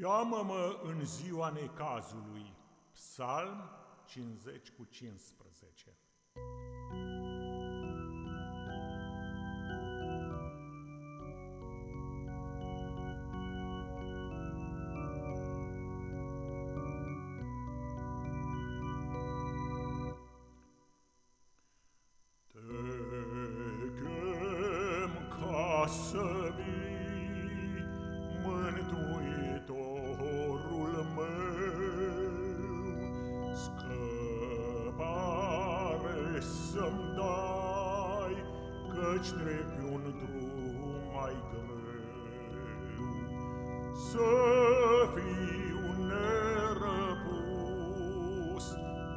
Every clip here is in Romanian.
Cheamă-mă în ziua necazului. Psalm 50 cu 15 Te chem ca să Căci trec un drum mai greu. Să fiu nerăpus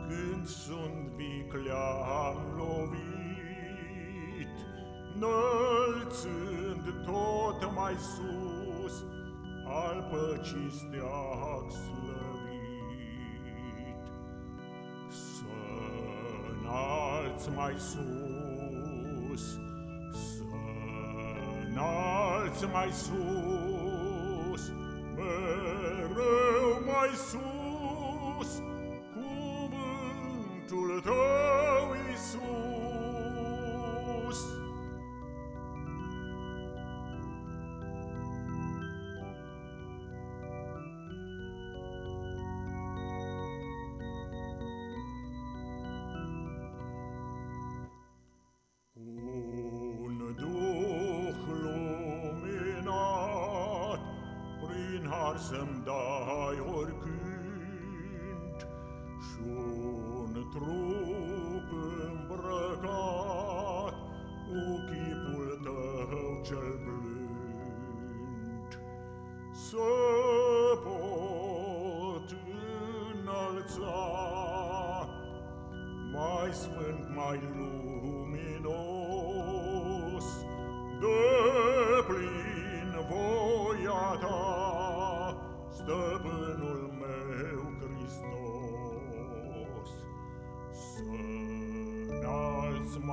Când sunt viclean lovit, Înălțând tot mai sus Al păcii steag slăvit. Să înalți mai sus, să înalți mai sus, mereu mai sus. Prin har să-mi dai oricând, Și-un trup îmbrăcat cu chipul tău cel blând. Să pot înălța mai sfânt, mai luminos,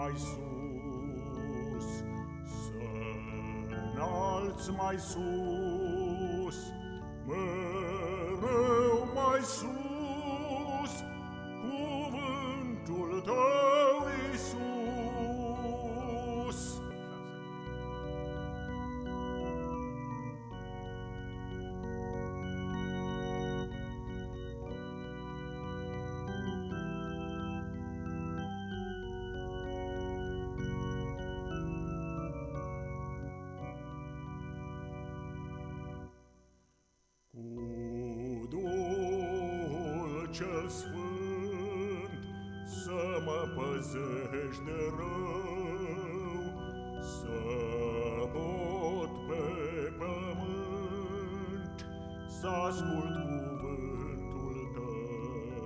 mai sus, să înalți mai sus, cel Sfânt să mă păzești de rău, să pot pe pământ să ascult cuvântul tău,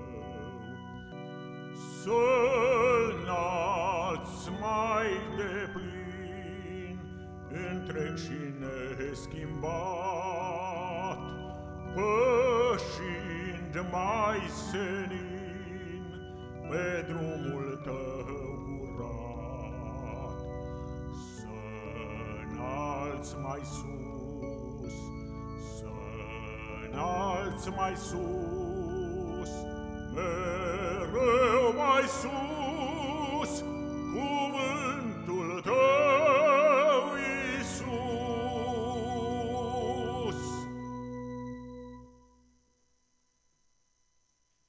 să-l înalți mai deplin, întreg și neschimbat, pășind mai senin pe drumul tău curat. Să înalți mai sus, să înalți mai sus, mereu mai sus,